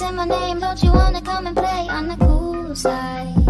say my name, don't you wanna come and play on the cool side?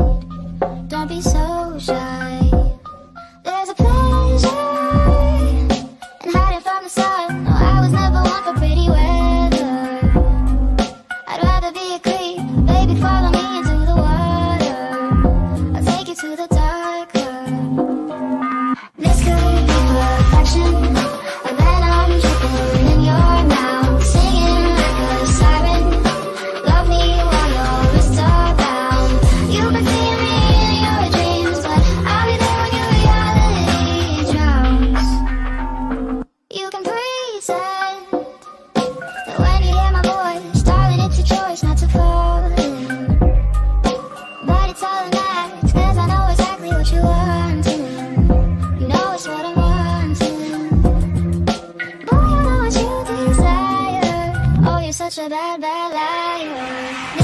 such a bad, bad liar.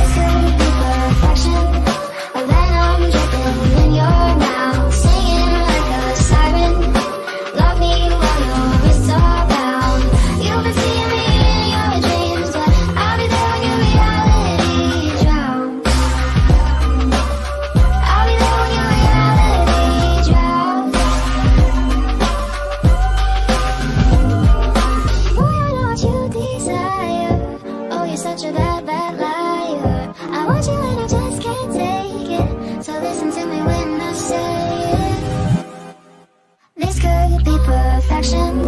深